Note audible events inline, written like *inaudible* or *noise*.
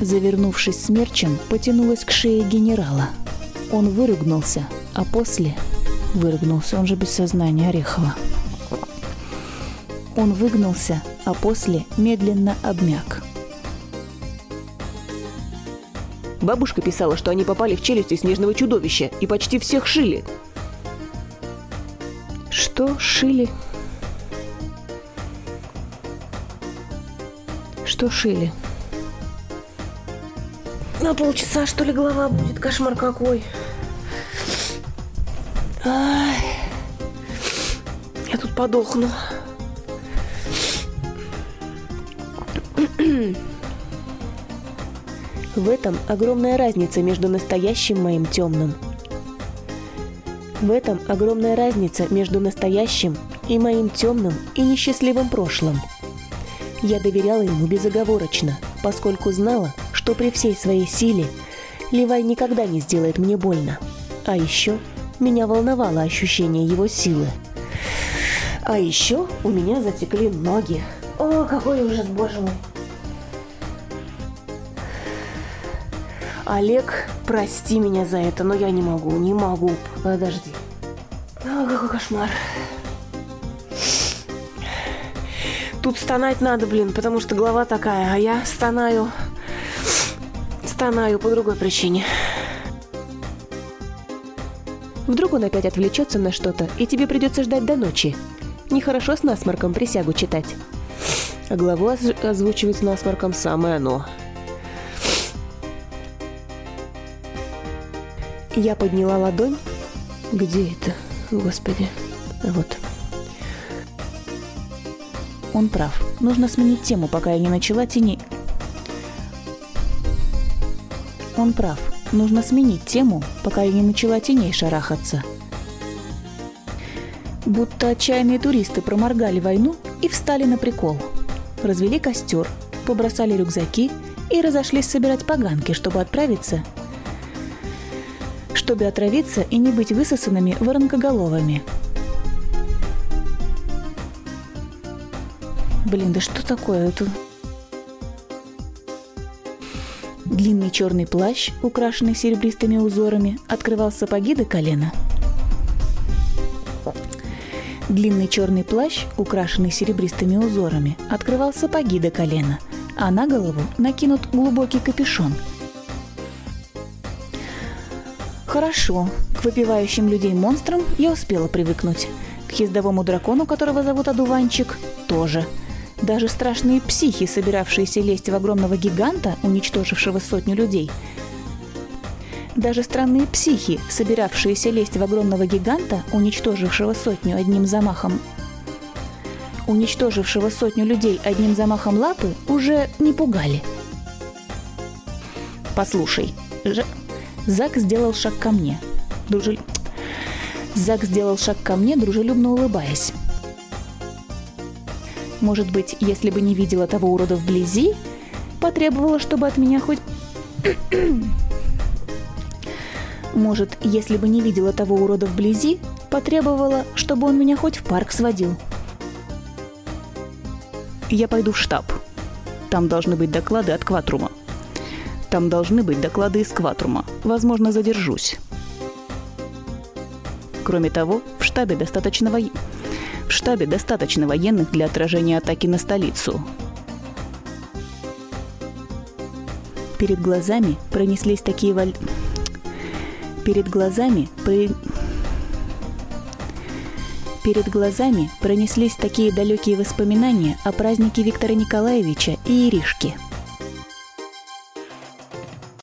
завернувшись смерчем, потянулась к шее генерала. Он выругнулся, а после... Выругнулся, он же без сознания Орехова. Он выгнулся, а после медленно обмяк. Бабушка писала, что они попали в челюсти снежного чудовища и почти всех шили. Что шили? Что шили? На полчаса, что ли, голова будет? Кошмар какой. Ай. Я тут подохну. В этом огромная разница между настоящим моим темным. В этом огромная разница между настоящим и моим темным и несчастливым прошлым. Я доверяла ему безоговорочно, поскольку знала, что при всей своей силе Левай никогда не сделает мне больно. А еще меня волновало ощущение его силы. А еще у меня затекли ноги. О, какой ужас, боже мой. Олег, прости меня за это, но я не могу, не могу. Подожди. О, какой кошмар. Тут стонать надо, блин, потому что голова такая, а я стонаю. Стонаю по другой причине. Вдруг он опять отвлечется на что-то, и тебе придется ждать до ночи. Нехорошо с насморком присягу читать. А главу озвучивать с насморком самое оно. Я подняла ладонь. Где это? Господи. Вот. Он прав. Нужно сменить тему, пока я не начала тени... Он прав. Нужно сменить тему, пока я не начала теней шарахаться. Будто отчаянные туристы проморгали войну и встали на прикол. Развели костер, побросали рюкзаки и разошлись собирать поганки, чтобы отправиться чтобы отравиться и не быть высосанными воронкоголовыми. Блин, да что такое это? Длинный черный плащ, украшенный серебристыми узорами, открывал сапоги до колена. Длинный черный плащ, украшенный серебристыми узорами, открывал сапоги до колена, а на голову накинут глубокий капюшон – Хорошо, к выпивающим людей монстрам я успела привыкнуть. К ездовому дракону, которого зовут Одуванчик, тоже. Даже страшные психи, собиравшиеся лезть в огромного гиганта, уничтожившего сотню людей. Даже странные психи, собиравшиеся лезть в огромного гиганта, уничтожившего сотню одним замахом уничтожившего сотню людей одним замахом лапы, уже не пугали. «Послушай, ж... Зак сделал шаг ко мне. Дружель... Зак сделал шаг ко мне, дружелюбно улыбаясь. Может быть, если бы не видела того урода вблизи, потребовала, чтобы от меня хоть... *clears throat* Может, если бы не видела того урода вблизи, потребовала, чтобы он меня хоть в парк сводил. Я пойду в штаб. Там должны быть доклады от Кватрума. Там должны быть доклады из Кватрума. Возможно, задержусь. Кроме того, в штабе достаточно во... В штабе достаточно военных для отражения атаки на столицу. Перед глазами пронеслись такие валь... Перед глазами при... Перед глазами пронеслись такие далекие воспоминания о празднике Виктора Николаевича и Иришки –